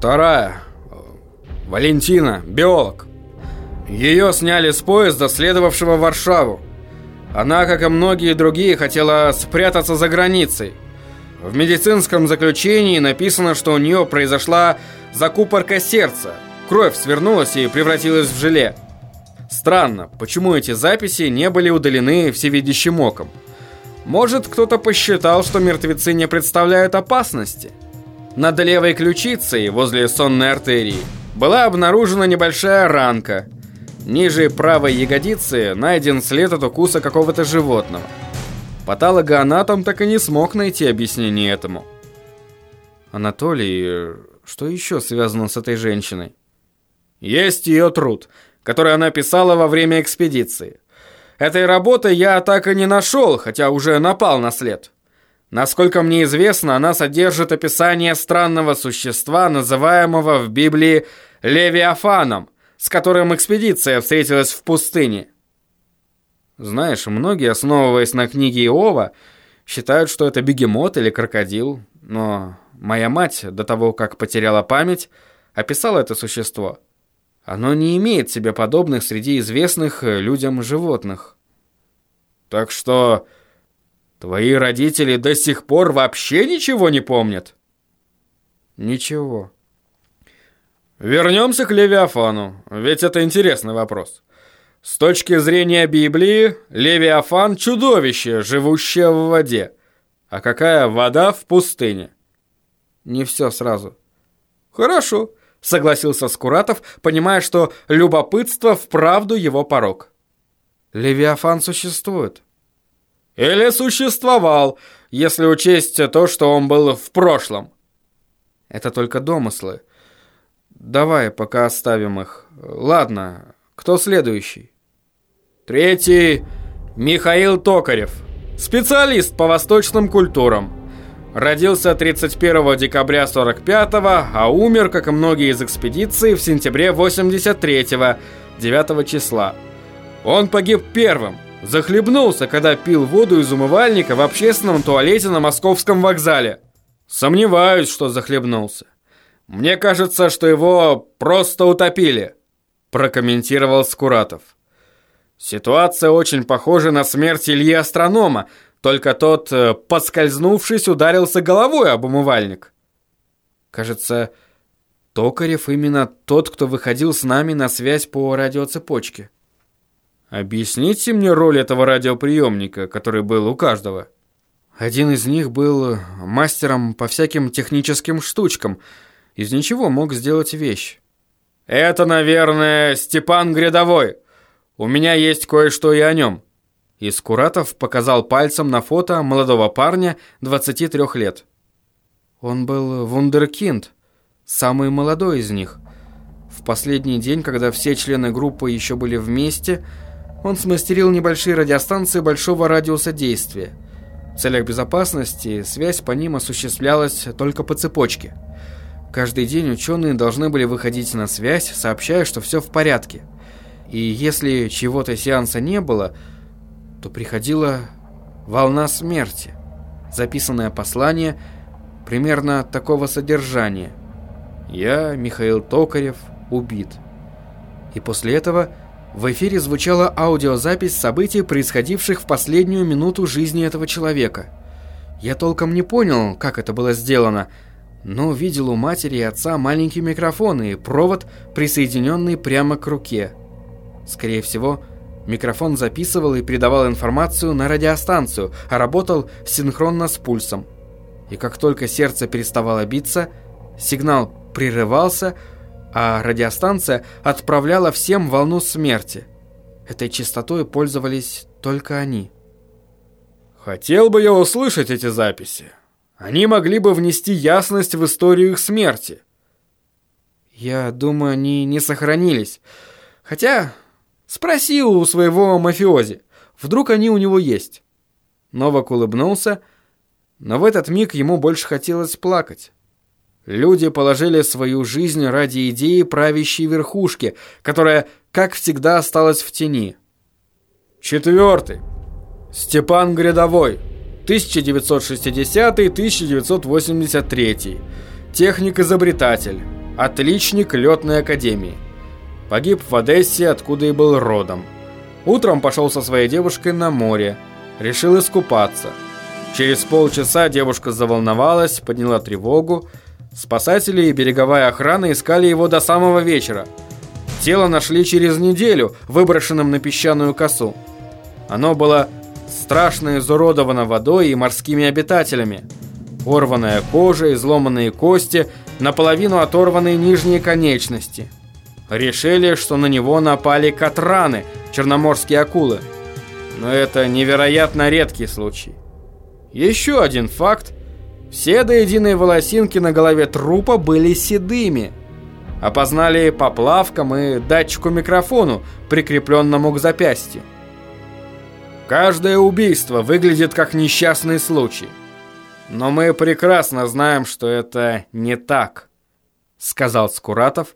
Вторая. Валентина, биолог. Ее сняли с поезда, следовавшего в Варшаву. Она, как и многие другие, хотела спрятаться за границей. В медицинском заключении написано, что у нее произошла закупорка сердца. Кровь свернулась и превратилась в желе. Странно, почему эти записи не были удалены всевидящим оком? Может, кто-то посчитал, что мертвецы не представляют опасности? Над левой ключицей, возле сонной артерии, была обнаружена небольшая ранка. Ниже правой ягодицы найден след от укуса какого-то животного. Патологоанатом так и не смог найти объяснение этому. Анатолий, что еще связано с этой женщиной? Есть ее труд, который она писала во время экспедиции. Этой работы я так и не нашел, хотя уже напал на след. Насколько мне известно, она содержит описание странного существа, называемого в Библии Левиафаном, с которым экспедиция встретилась в пустыне. Знаешь, многие, основываясь на книге Иова, считают, что это бегемот или крокодил, но моя мать, до того, как потеряла память, описала это существо. Оно не имеет себе подобных среди известных людям животных. Так что твои родители до сих пор вообще ничего не помнят? Ничего. Вернемся к Левиафану, ведь это интересный вопрос. С точки зрения Библии, Левиафан – чудовище, живущее в воде. А какая вода в пустыне? Не все сразу. Хорошо, согласился Скуратов, понимая, что любопытство вправду его порог. Левиафан существует. Или существовал, если учесть то, что он был в прошлом. Это только домыслы. Давай пока оставим их. Ладно, кто следующий? Третий – Михаил Токарев. Специалист по восточным культурам. Родился 31 декабря 45-го, а умер, как и многие из экспедиций, в сентябре 83-го, 9 числа. Он погиб первым, захлебнулся, когда пил воду из умывальника в общественном туалете на московском вокзале. Сомневаюсь, что захлебнулся. Мне кажется, что его просто утопили, прокомментировал Скуратов. Ситуация очень похожа на смерть Ильи Астронома, только тот, э, подскользнувшись, ударился головой об умывальник. Кажется, Токарев именно тот, кто выходил с нами на связь по радиоцепочке. Объясните мне роль этого радиоприемника, который был у каждого. Один из них был мастером по всяким техническим штучкам. Из ничего мог сделать вещь. Это, наверное, Степан Грядовой. У меня есть кое-что и о нем». Искуратов показал пальцем на фото молодого парня 23 лет. Он был вундеркинд, самый молодой из них. В последний день, когда все члены группы еще были вместе, он смастерил небольшие радиостанции большого радиуса действия. В целях безопасности связь по ним осуществлялась только по цепочке. Каждый день ученые должны были выходить на связь, сообщая, что все в порядке – и если чего-то сеанса не было, то приходила волна смерти. Записанное послание примерно такого содержания. «Я, Михаил Токарев, убит». И после этого в эфире звучала аудиозапись событий, происходивших в последнюю минуту жизни этого человека. Я толком не понял, как это было сделано, но видел у матери и отца маленький микрофон и провод, присоединенный прямо к руке. Скорее всего, микрофон записывал и передавал информацию на радиостанцию, а работал синхронно с пульсом. И как только сердце переставало биться, сигнал прерывался, а радиостанция отправляла всем волну смерти. Этой частотой пользовались только они. Хотел бы я услышать эти записи. Они могли бы внести ясность в историю их смерти. Я думаю, они не сохранились. Хотя Спроси у своего мафиози. Вдруг они у него есть. Новак улыбнулся, но в этот миг ему больше хотелось плакать. Люди положили свою жизнь ради идеи правящей верхушки, которая, как всегда, осталась в тени. Четвертый. Степан Грядовой. 1960-1983. Техник-изобретатель. Отличник летной академии. Погиб в Одессе, откуда и был родом. Утром пошел со своей девушкой на море. Решил искупаться. Через полчаса девушка заволновалась, подняла тревогу. Спасатели и береговая охрана искали его до самого вечера. Тело нашли через неделю, выброшенным на песчаную косу. Оно было страшно изуродовано водой и морскими обитателями. Порванная кожа, изломанные кости, наполовину оторванные нижние конечности. Решили, что на него напали катраны, черноморские акулы. Но это невероятно редкий случай. Еще один факт. Все до единой волосинки на голове трупа были седыми. Опознали по плавкам и датчику-микрофону, прикрепленному к запястью. Каждое убийство выглядит как несчастный случай. Но мы прекрасно знаем, что это не так, сказал Скуратов,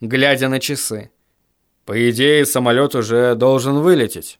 глядя на часы. По идее, самолет уже должен вылететь.